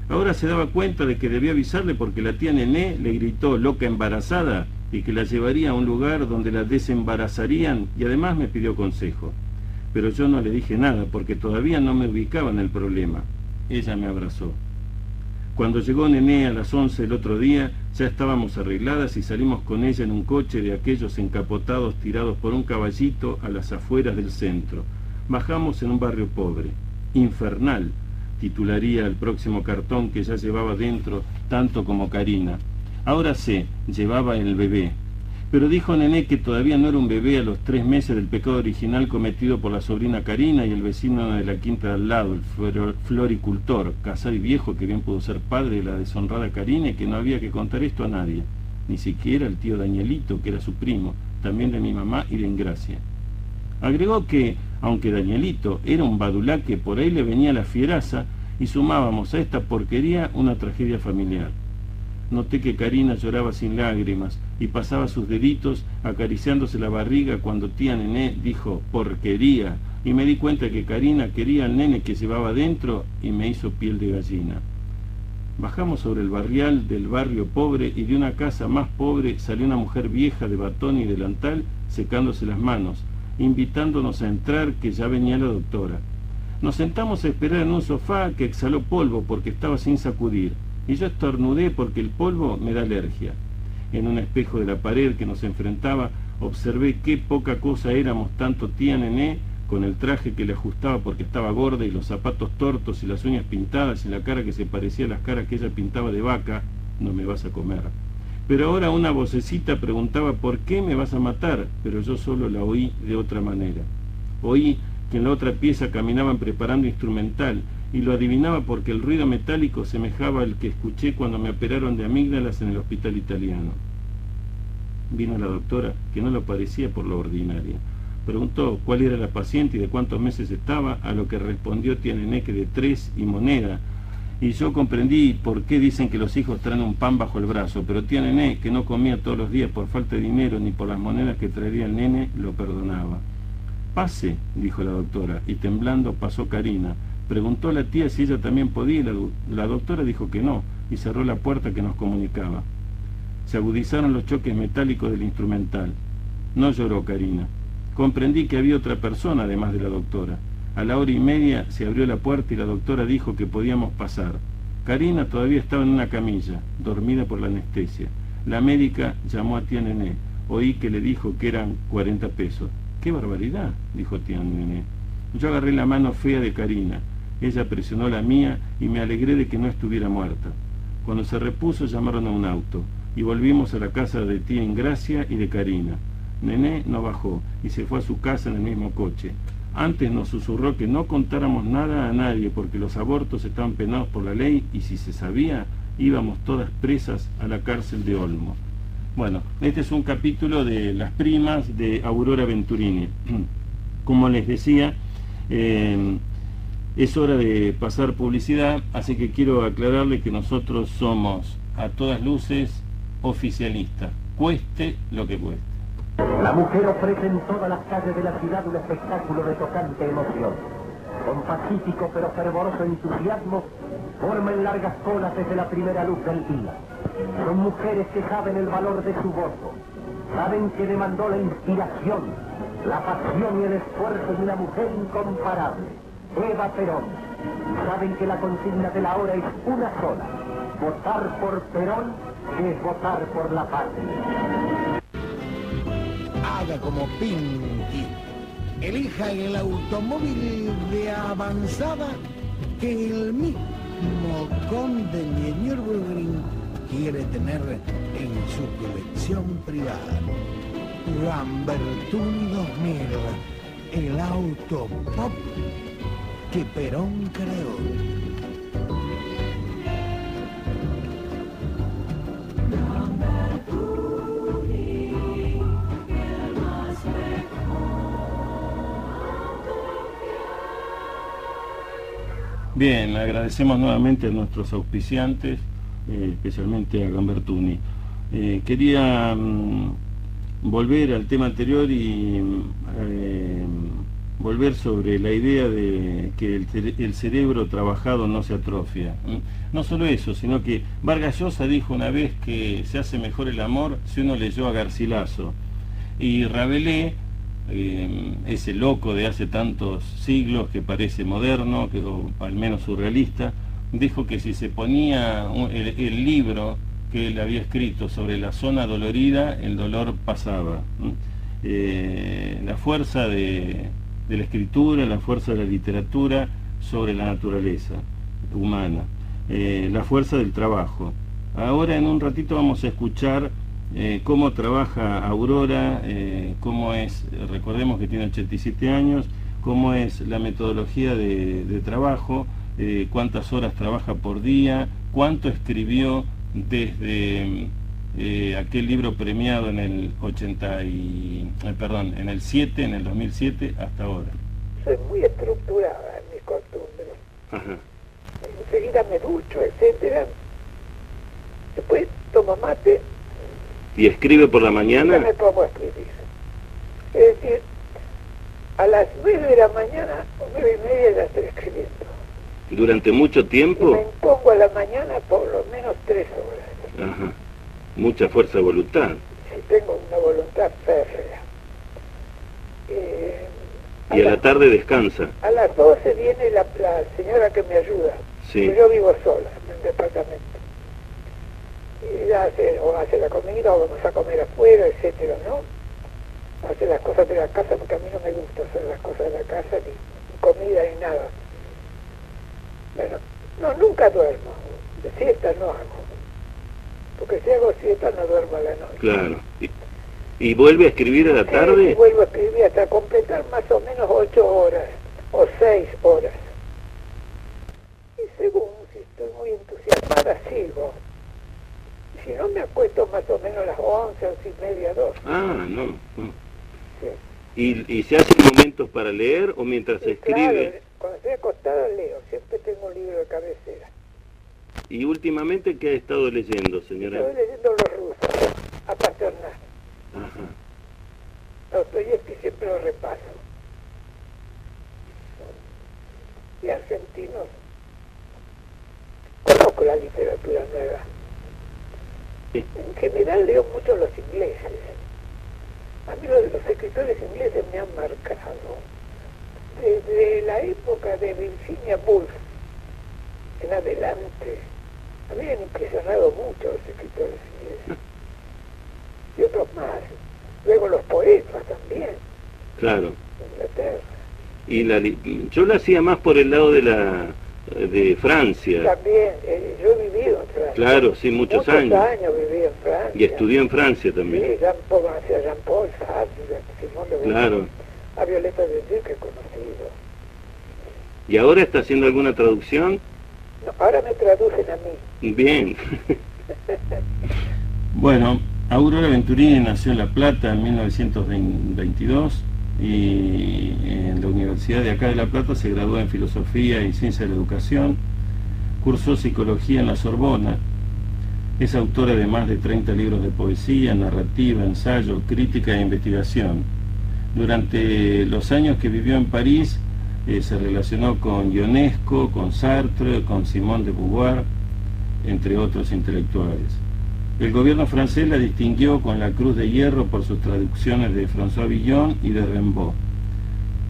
Ahora se daba cuenta de que debía avisarle porque la tía Nené le gritó loca embarazada y que la llevaría a un lugar donde la desembarazarían y además me pidió consejo. Pero yo no le dije nada porque todavía no me ubicaba en el problema. Ella me abrazó. Cuando llegó Nené a las 11 el otro día, ya estábamos arregladas y salimos con ella en un coche de aquellos encapotados tirados por un caballito a las afueras del centro. Bajamos en un barrio pobre. Infernal, titularía el próximo cartón que ya llevaba dentro tanto como Karina. Ahora sé, llevaba el bebé. Pero dijo Nené que todavía no era un bebé a los tres meses del pecado original cometido por la sobrina Karina y el vecino de la quinta de al lado, el flor- floricultor, casado y viejo que bien pudo ser padre de la deshonrada Karina y que no había que contar esto a nadie, ni siquiera al tío Danielito, que era su primo, también de mi mamá y de Ingracia. Agregó que, aunque Danielito era un badulá que por ahí le venía la fieraza, y sumábamos a esta porquería una tragedia familiar. Noté que Karina lloraba sin lágrimas y pasaba sus deditos acariciándose la barriga cuando tía Nené dijo porquería y me di cuenta que Karina quería al nene que llevaba dentro y me hizo piel de gallina. Bajamos sobre el barrial del barrio pobre y de una casa más pobre salió una mujer vieja de batón y delantal secándose las manos, invitándonos a entrar que ya venía la doctora. Nos sentamos a esperar en un sofá que exhaló polvo porque estaba sin sacudir, y yo estornudé porque el polvo me da alergia. En un espejo de la pared que nos enfrentaba observé qué poca cosa éramos tanto tía Nené con el traje que le ajustaba porque estaba gorda y los zapatos tortos y las uñas pintadas y la cara que se parecía a las caras que ella pintaba de vaca, no me vas a comer. Pero ahora una vocecita preguntaba por qué me vas a matar, pero yo solo la oí de otra manera. Oí que en la otra pieza caminaban preparando instrumental y lo adivinaba porque el ruido metálico semejaba al que escuché cuando me operaron de amígdalas en el hospital italiano. Vino la doctora, que no lo parecía por lo ordinaria. Preguntó cuál era la paciente y de cuántos meses estaba, a lo que respondió tía Nené que de tres y moneda. Y yo comprendí por qué dicen que los hijos traen un pan bajo el brazo, pero tía Nené, que no comía todos los días por falta de dinero ni por las monedas que traería el nene, lo perdonaba. Pase, dijo la doctora, y temblando pasó Karina. Preguntó a la tía si ella también podía y la, doctora dijo que no, y cerró la puerta que nos comunicaba. Se agudizaron los choques metálicos del instrumental. No lloró Karina. Comprendí que había otra persona además de la doctora. A la hora y media se abrió la puerta y la doctora dijo que podíamos pasar. Karina todavía estaba en una camilla, dormida por la anestesia. La médica llamó a tía Nené. Oí que le dijo que eran 40 pesos. ¡Qué barbaridad! dijo tía Nené. Yo agarré la mano fea de Karina. Ella presionó la mía y me alegré de que no estuviera muerta. Cuando se repuso llamaron a un auto y volvimos a la casa de tía Ingracia y de Karina. Nené no bajó y se fue a su casa en el mismo coche. Antes nos susurró que no contáramos nada a nadie porque los abortos estaban penados por la ley y si se sabía íbamos todas presas a la cárcel de Olmo. Bueno, este es un capítulo de Las primas de Aurora Venturini. Como les decía, eh, es hora de pasar publicidad, así que quiero aclararle que nosotros somos a todas luces oficialistas, cueste lo que cueste. La mujer ofrece en todas las calles de la ciudad un espectáculo de tocante emoción. Con pacífico pero fervoroso entusiasmo, forman largas colas desde la primera luz del día. Son mujeres que saben el valor de su voto, saben que demandó la inspiración, la pasión y el esfuerzo de una mujer incomparable Eva Perón. Saben que la consigna de la hora es una sola. Votar por Perón es votar por la patria. Haga como Pinky. Elija el automóvil de avanzada que el mismo conde de Nürburgring quiere tener en su colección privada. Lambertuni 2000, el auto pop que Perón creó. Bien, agradecemos nuevamente a nuestros auspiciantes, eh, especialmente a Gambertuni. Eh, quería mm, volver al tema anterior y eh, volver sobre la idea de que el, cerebro trabajado no se atrofia. No solo eso, sino que Vargas Llosa dijo una vez que se hace mejor el amor si uno leyó a Garcilaso. Y Rabelais, eh, ese loco de hace tantos siglos que parece moderno, que, o al menos surrealista, dijo que si se ponía el, libro que él había escrito sobre la zona dolorida, el dolor pasaba. Eh, la fuerza de, de la escritura, la fuerza de la literatura sobre la naturaleza humana, eh, la fuerza del trabajo. Ahora en un ratito vamos a escuchar eh, cómo trabaja Aurora, eh, cómo es, recordemos que tiene 87 años, cómo es la metodología de, trabajo, cuántas horas trabaja por día, cuánto escribió desde eh, aquel libro premiado en el 80 y, eh, perdón, en el 7, en el 2007 hasta ahora. Soy muy estructurada en mis costumbres. Ajá. Enseguida me ducho, etcétera. Después tomo mate. ¿Y escribe por la mañana? Me pongo a escribir. Es decir, a las 9 de la mañana o 9 y media ya estoy escribiendo. ¿Durante mucho tiempo? me pongo a la mañana por lo menos 3 horas. Ajá mucha fuerza de voluntad. Sí, tengo una voluntad férrea. Eh, y a la, tarde descansa. A las 12 viene la, señora que me ayuda. Sí. Yo vivo sola en el departamento. Y ella hace, o hace la comida o vamos a comer afuera, etcétera, ¿no? Hace las cosas de la casa porque a mí no me gusta hacer las cosas de la casa, ni comida ni nada. Bueno, no, nunca duermo. De siesta no hago porque si hago siesta no duermo a la noche. Claro. ¿Y, vuelve a escribir a la tarde? Sí, vuelvo a escribir hasta completar más o menos ocho horas o seis horas. Y según si estoy muy entusiasmada, sigo. Si no me acuesto más o menos a las 11, 11 y media, 12. Ah, no. no. Sí. ¿Y, ¿Y se hacen momentos para leer o mientras se claro, escribe? cuando estoy acostada leo, siempre tengo un libro de cabecera. ¿Y últimamente qué ha estado leyendo, Estoy señora? leyendo los rusos, a Pasternak. Ajá. Dostoyevsky siempre lo repaso. Y argentinos. Conozco la literatura nueva. Sí. En general leo mucho los ingleses. A mí los, los escritores ingleses me han marcado. Desde la época de Virginia Woolf en adelante, a mí me han impresionado mucho los escritores ingleses. Y otros más. Luego los poetas también, Claro. Inglaterra. Y la, li- yo la hacía más por el lado de la de Francia. También, eh, yo he vivido en Francia. Claro, sí, muchos años. viví en Francia. Y estudió en Francia Sí, también. Sartre, Simón de Claro. A Violeta de Duc que he conocido. ¿Y ahora está haciendo alguna traducción? Ahora me traducen a mí. Bien. Bueno, Aurora Venturini nació en La Plata en 1922 y en la Universidad de acá de La Plata se graduó en Filosofía y Ciencia de la Educación, cursó Psicología en la Sorbona, es autora de más de 30 libros de poesía, narrativa, ensayo, crítica e investigación. Durante los años que vivió en París eh, se relacionó con Ionesco, con Sartre, con Simone de Beauvoir, entre otros intelectuales. El gobierno francés la distinguió con la Cruz de Hierro por sus traducciones de François Villon y de Rimbaud.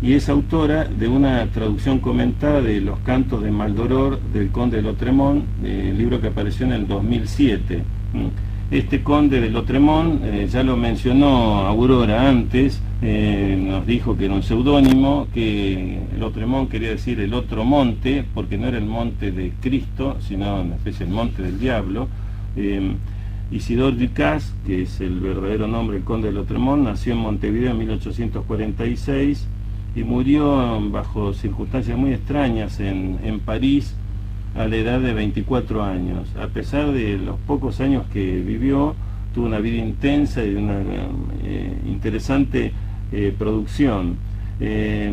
Y es autora de una traducción comentada de Los cantos de Maldoror del conde de Lotremont, eh, libro que apareció en el 2007. Mm. Este conde de Lotremont, eh, ya lo mencionó Aurora antes, eh, nos dijo que era un seudónimo, que Lotremont quería decir el otro monte, porque no era el monte de Cristo, sino una especie de monte del diablo. Eh, Isidore Ducas, que es el verdadero nombre del conde de Lotremont, nació en Montevideo en 1846 y murió bajo circunstancias muy extrañas en, en París a la edad de 24 años. A pesar de los pocos años que vivió, tuvo una vida intensa y una eh, interesante eh, producción. Eh,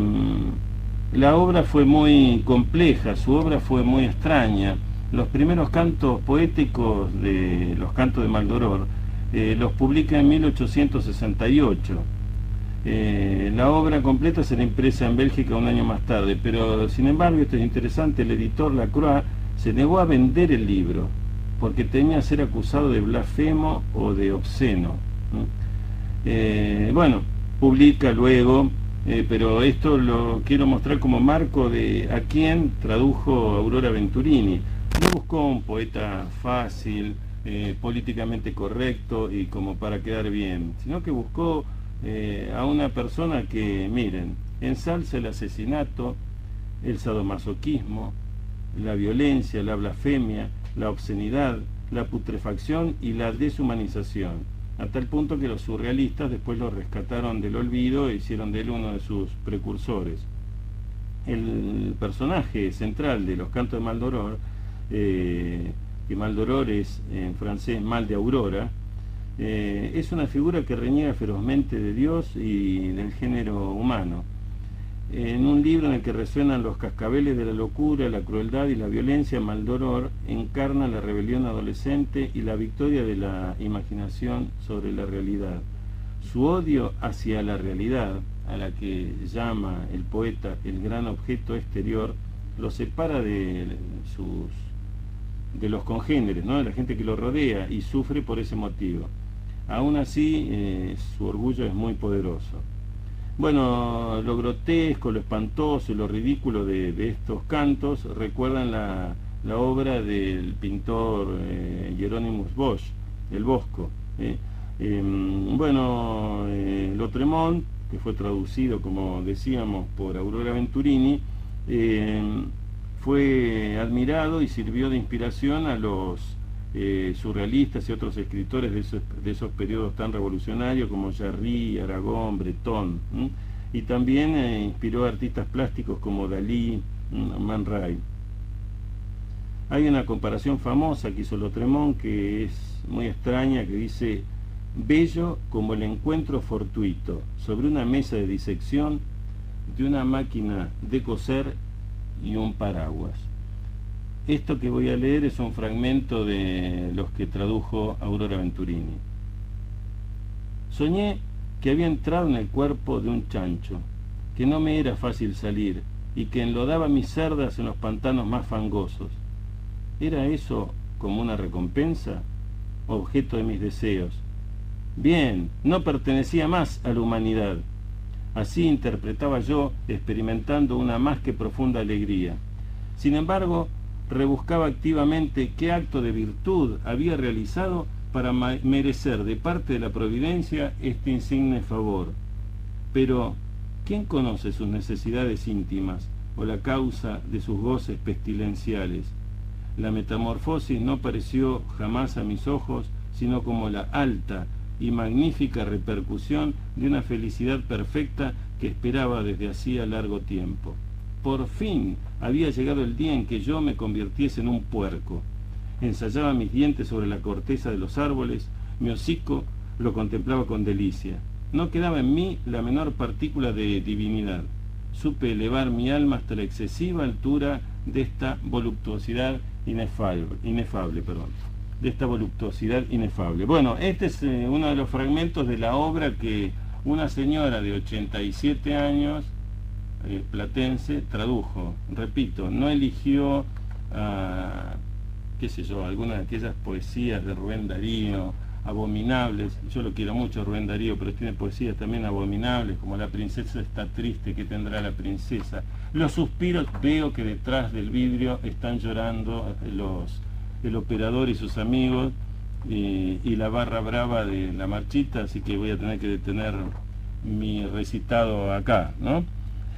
la obra fue muy compleja, su obra fue muy extraña. Los primeros cantos poéticos de los cantos de Maldoror eh, los publica en 1868. Eh, la obra completa será impresa en Bélgica un año más tarde, pero sin embargo, esto es interesante, el editor Lacroix se negó a vender el libro porque temía ser acusado de blasfemo o de obsceno. ¿no? Eh, bueno, publica luego, eh, pero esto lo quiero mostrar como marco de a quién tradujo Aurora Venturini. No buscó un poeta fácil, políticamente correcto y como para quedar bien, sino que buscó eh, a una persona que, miren, ensalza el asesinato, el sadomasoquismo, la violencia, la blasfemia, la obscenidad, la putrefacción y la deshumanización, a tal punto que los surrealistas después lo rescataron del olvido e hicieron de él uno de sus precursores. El personaje central de los cantos de Maldoror, eh, que Maldoror es en francés mal de aurora, eh, es una figura que reniega ferozmente de Dios y del género humano. En un libro en el que resuenan los cascabeles de la locura, la crueldad y la violencia, Maldoror encarna la rebelión adolescente y la victoria de la imaginación sobre la realidad. Su odio hacia la realidad, a la que llama el poeta el gran objeto exterior, lo separa de sus de los congéneres, ¿no? de la gente que lo rodea y sufre por ese motivo. Aún así, eh, su orgullo es muy poderoso. Bueno, lo grotesco, lo espantoso y lo ridículo de, estos cantos recuerdan la, la obra del pintor eh, Bosch, El Bosco. eh. Em, bueno, eh, Lotremont, que fue traducido, como decíamos, por Aurora Venturini, em, fue admirado y sirvió de inspiración a los eh, surrealistas y otros escritores de esos, de esos periodos tan revolucionarios como Jarry, Aragón, Breton. ¿m? Y también eh, inspiró a artistas plásticos como Dalí. Man Ray. Hay una comparación famosa que hizo Lotremont que es muy extraña que dice, bello como el encuentro fortuito sobre una mesa de disección de una máquina de coser y un paraguas. Esto que voy a leer es un fragmento de los que tradujo Aurora Venturini. Soñé que había entrado en el cuerpo de un chancho, que no me era fácil salir y que enlodaba mis cerdas en los pantanos más fangosos. ¿Era eso como una recompensa? Objeto de mis deseos. Bien, no pertenecía más a la humanidad. Así interpretaba yo, experimentando una más que profunda alegría. Sin embargo, rebuscaba activamente qué acto de virtud había realizado para merecer de parte de la providencia este insigne favor. Pero, ¿quién conoce sus necesidades íntimas o la causa de sus goces pestilenciales? La metamorfosis no pareció jamás a mis ojos sino como la alta y magnífica repercusión de una felicidad perfecta que esperaba desde hacía largo tiempo. Por fin había llegado el día en que yo me convirtiese en un puerco. Ensayaba mis dientes sobre la corteza de los árboles, mi hocico lo contemplaba con delicia. No quedaba en mí la menor partícula de divinidad. Supe elevar mi alma hasta la excesiva altura de esta voluptuosidad inefable, inefable perdón, de esta voluptuosidad inefable. Bueno, este es eh, uno de los fragmentos de la obra que una señora de 87 años eh, platense tradujo. Repito, no eligió, ah, qué sé yo, algunas de aquellas poesías de Rubén Darío, abominables, yo lo quiero mucho Rubén Darío, pero tiene poesías también abominables, como La princesa está triste, que tendrá la princesa? Los suspiros, veo que detrás del vidrio están llorando los, el operador y sus amigos, y, y la barra brava de la marchita, así que voy a tener que detener mi recitado acá, ¿no?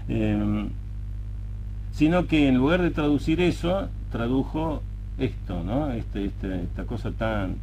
Em, sino que en lugar de traducir eso, tradujo esto, ¿no? Este, este, esta cosa tan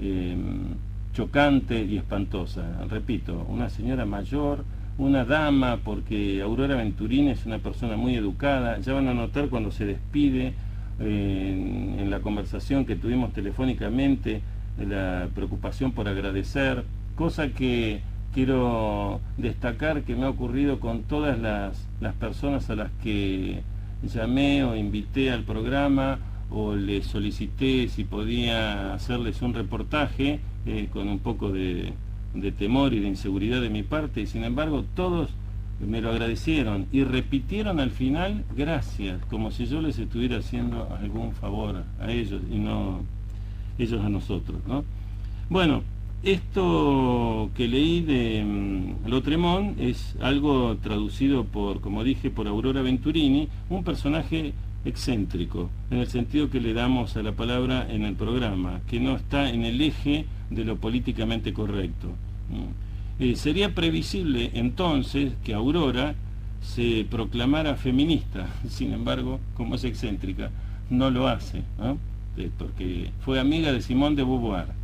em, chocante y espantosa. Repito, una señora mayor, una dama, porque Aurora Venturini es una persona muy educada, ya van a notar cuando se despide en, en la conversación que tuvimos telefónicamente, la preocupación por agradecer, cosa que quiero destacar que me ha ocurrido con todas las, personas a las que llamé o invité al programa o les solicité si podía hacerles un reportaje eh, con un poco de, de, temor y de inseguridad de mi parte y sin embargo todos me lo agradecieron y repitieron al final gracias, como si yo les estuviera haciendo algún favor a ellos y no ellos a nosotros. ¿no? Bueno, esto que leí de mm, Lotremont es algo traducido por, como dije, por Aurora Venturini, un personaje excéntrico, en el sentido que le damos a la palabra en el programa, que no está en el eje de lo políticamente correcto. Eh, sería previsible entonces que Aurora se proclamara feminista, sin embargo, como es excéntrica, no lo hace, eh, porque fue amiga de Simón de Beauvoir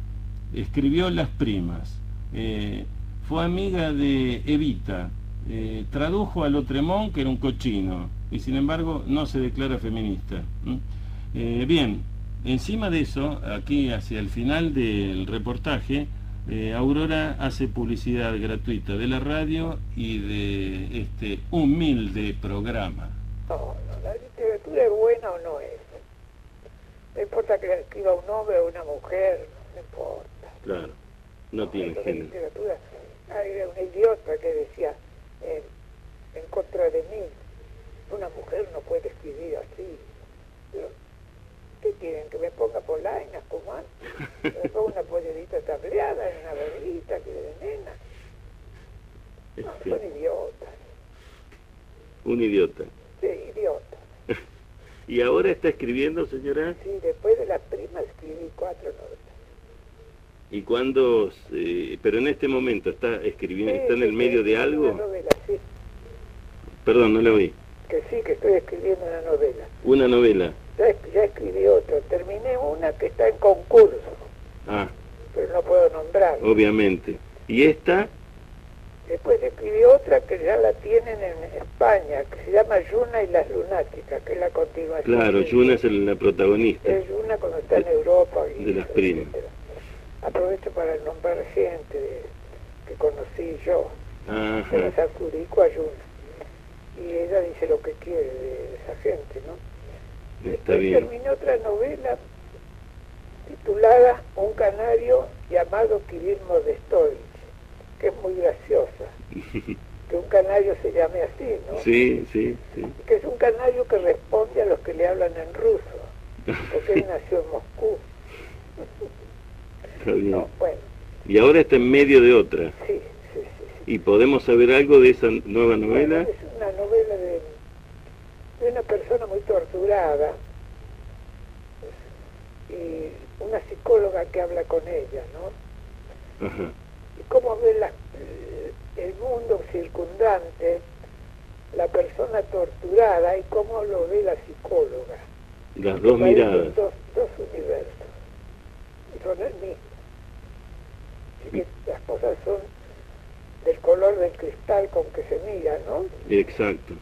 escribió Las Primas, eh, fue amiga de Evita, eh, tradujo a Lotremont, que era un cochino, y sin embargo no se declara feminista. Eh, bien, encima de eso, aquí hacia el final del reportaje, Aurora hace publicidad gratuita de la radio y de este humilde programa. No, no, la literatura es buena o no es. No importa que la escriba un hombre o una mujer, no importa. Claro, no tiene género. literatura, había un idiota que decía eh, en contra de mí, una mujer no puede escribir así. ¿Qué quieren? ¿Que me ponga polainas como antes? me ponga una pollerita tableada en una bebida que de nena. No, son idiotas. Un idiota. Sí, idiota. ¿Y ahora está escribiendo, señora? Sí, después de la prima escribí cuatro novelas. ¿Y cuándo? Eh, pero en este momento está escribiendo, está en el medio de algo. Una novela, sí. Perdón, no le oí. Que sí, que estoy escribiendo una novela. Una novela. Ya, ya escribí otra. Terminé una que está en concurso. Ah. Pero no puedo nombrar. Obviamente. ¿Y esta? Después escribí otra que ya la tienen en España, que se llama Yuna y las lunáticas, que es la continuación. Claro, Yuna es la protagonista. Es Yuna cuando está en Europa. Y de las primas. Aprovecho para nombrar gente que conocí yo, adjudico a Jun. Y ella dice lo que quiere de esa gente, ¿no? Está Después bien. terminé otra novela titulada Un canario llamado Quirino de Stoich, que es muy graciosa. Que un canario se llame así, ¿no? Sí, sí, sí. Que es un canario que responde a los que le hablan en ruso, porque él nació en Moscú. Está bien. No, bueno, Y ahora está en medio de otra. sí, sí, sí. sí. ¿Y podemos saber algo de esa nueva novela? Bueno, es una novela de, de una persona muy torturada y una psicóloga que habla con ella, ¿no? Ajá. y cómo ve la- el mundo circundante, la persona torturada y cómo lo ve la psicóloga. Las dos miradas. Dos, dos universos. Y son el mismo. Que las cosas son del color del cristal con que se mira, ¿no? Exacto.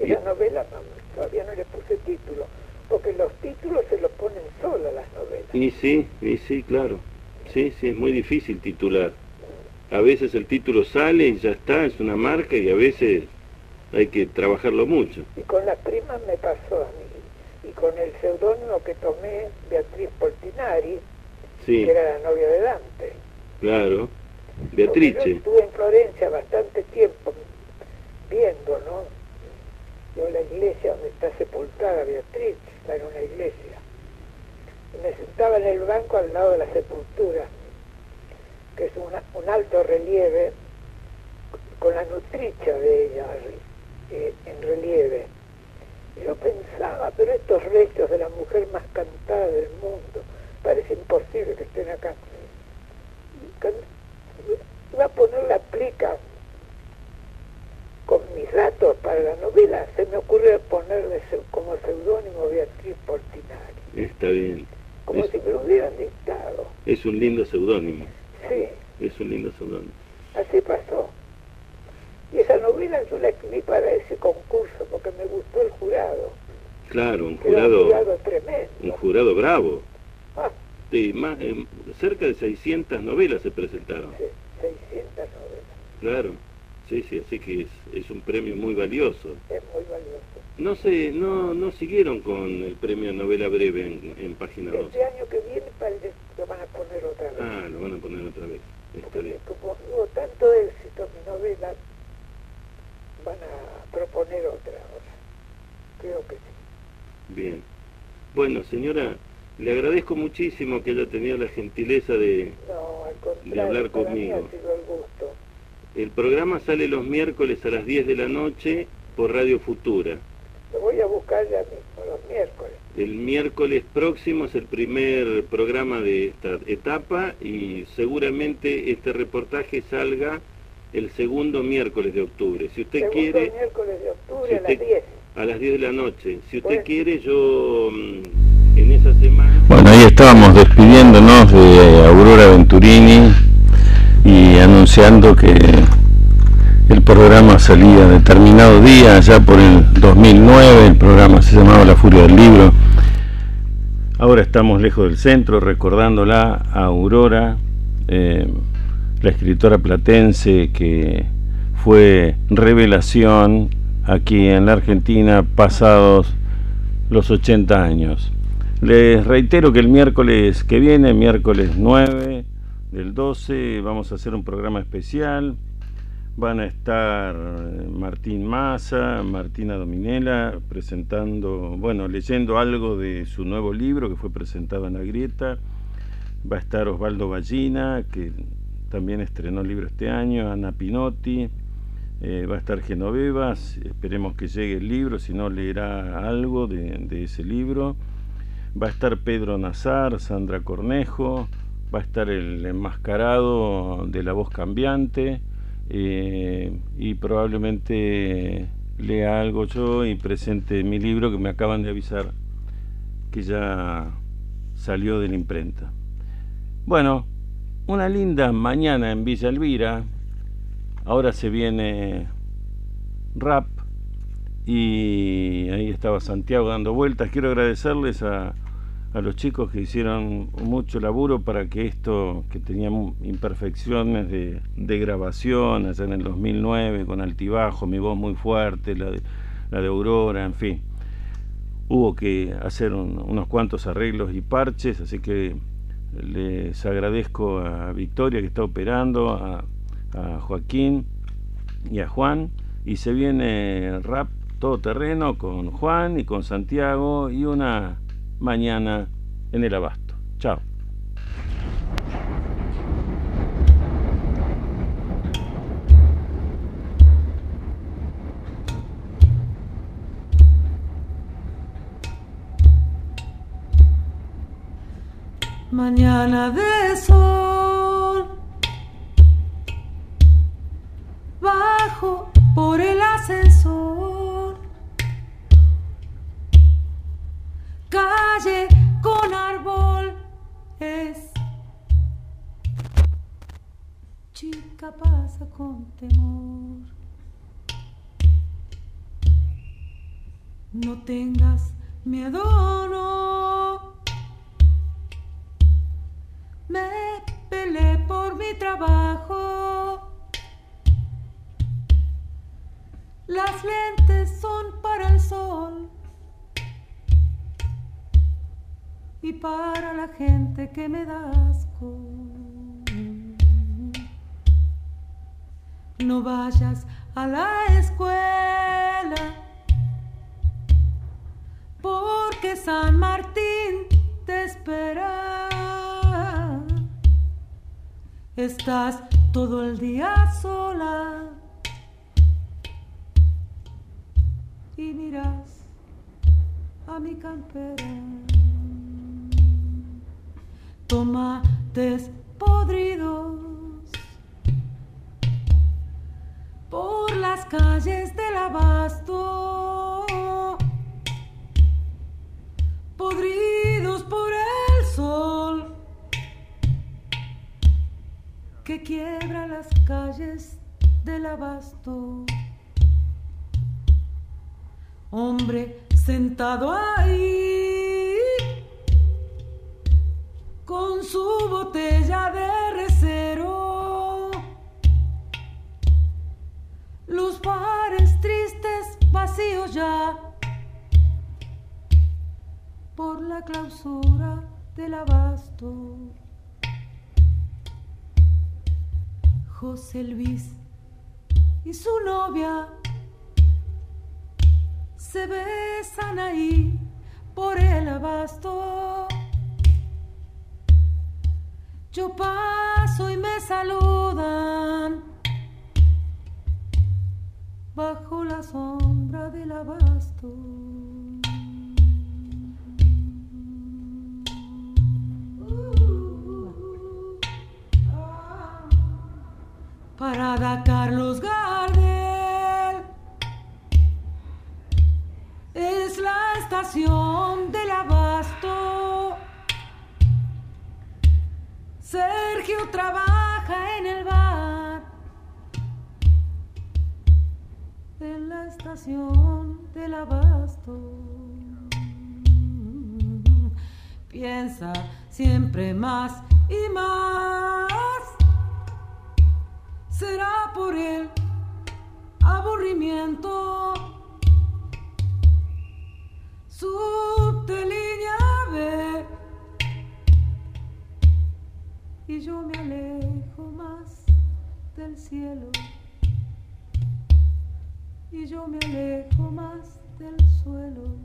Y Y- la novela no, todavía no le puse título, porque los títulos se los ponen solas las novelas. Y sí, y sí, claro. Sí, sí, es muy difícil titular. A veces el título sale y ya está, es una marca y a veces hay que trabajarlo mucho. Y con las primas me pasó a mí. Y con el seudónimo que tomé, Beatriz Portinari, Sí, que era la novia de Dante. Claro. Porque Yo Beatrice. estuve en Florencia bastante tiempo viendo, ¿no? Yo la iglesia donde está sepultada Beatriz, está en una iglesia. Y me sentaba en el banco al lado de la sepultura, que es un alto relieve, con la nutricha de ella eh, en relieve. Y yo pensaba, pero estos restos de la mujer más cantada del mundo, parece imposible que estén acá. Iba a poner la plica con mis datos para la novela, se me ocurre ponerle como seudónimo Beatriz Portinari, Está bien. como Es- si me lo hubieran dictado. Es un lindo seudónimo. Sí, Es un lindo seudónimo. así pasó. Y esa novela yo la escribí para ese concurso porque me gustó el jurado. Claro, un era un jurado, jurado tremendo. un jurado bravo. Ah, Sí, más, eh, cerca de 600 novelas se presentaron. sí, 600 novelas. Claro. Sí, sí, así que es, es un premio muy valioso. Es muy valioso. No sé, no, no siguieron con el premio novela breve en, en página 2. Este año que viene parece lo van a poner otra vez. Ah, lo van a poner otra vez. Está bien. como hubo tanto éxito mi novela, van a proponer otra ahora. Creo que sí. Bien. Bueno, señora, le agradezco muchísimo que haya tenido la gentileza de... No, hablar conmigo. el programa sale los miércoles a las 10 de la noche por Radio Futura. Lo voy a buscar ya mismo, los miércoles. El miércoles próximo es el primer programa de esta etapa y seguramente este reportaje salga el segundo miércoles de octubre. Si usted Segundo quiere, miércoles de octubre si a las usted- 10. a las 10 de la noche. Si usted Bueno. quiere, yo Bueno, ahí estábamos despidiéndonos de Aurora Venturini y anunciando que el programa salía determinado día, ya por el 2009, el programa se llamaba La Furia del Libro. Ahora estamos lejos del centro, recordándola a Aurora, eh, la escritora platense que fue revelación aquí en la Argentina pasados los 80 años. Les reitero que el miércoles que viene, miércoles 9 del 12, vamos a hacer un programa especial. Van a estar eh, Martín Massa, Martina Dominela, presentando, bueno, leyendo algo de su nuevo libro que fue presentado en la Grieta. Va a estar Osvaldo Ballina, que también estrenó libro este año, Ana Pinotti, eh, va a estar Genoveva, esperemos que llegue el libro, si no leerá algo de ese libro. Va a estar Pedro Nazar, Sandra Cornejo, va a estar el enmascarado de la voz cambiante eh, y probablemente lea algo yo y presente mi libro que me acaban de avisar que ya salió de la imprenta. Bueno, una linda mañana en Villa Elvira. Ahora se viene rap y ahí estaba Santiago dando vueltas. Quiero agradecerles a, a los chicos que hicieron mucho laburo para que esto, que tenía imperfecciones de, grabación allá en el 2009, con altibajo, mi voz muy fuerte, la de, la de Aurora, en fin. Hubo que hacer unos cuantos arreglos y parches, así que les agradezco a Victoria que está operando, a, a Joaquín y a Juan. Y se viene rap todo terreno con Juan y con Santiago y una mañana en el abasto. Chao. Mañana de sol, bajo por el ascensor, calle con árbol es chica pasa con temor. No tengas miedo, no. Me peleé por mi trabajo. Las lentes y para la gente que me da asco. No vayas a la escuela, porque San Martín te espera. Estás todo el día sola y miras a mi campera tomates podridos por las calles del abasto, podridos por el sol que quiebra las calles del abasto. Hombre sentado ahí con su botella de recero. Los bares tristes vacíos ya por la clausura del abasto. José Luis y su novia se besan ahí por el abasto. Yo paso y me saludan bajo la sombra del abasto. Parada Carlos Siempre más y más. Será por el aburrimiento. Subte línea B y yo me alejo más del cielo y yo me alejo más del suelo.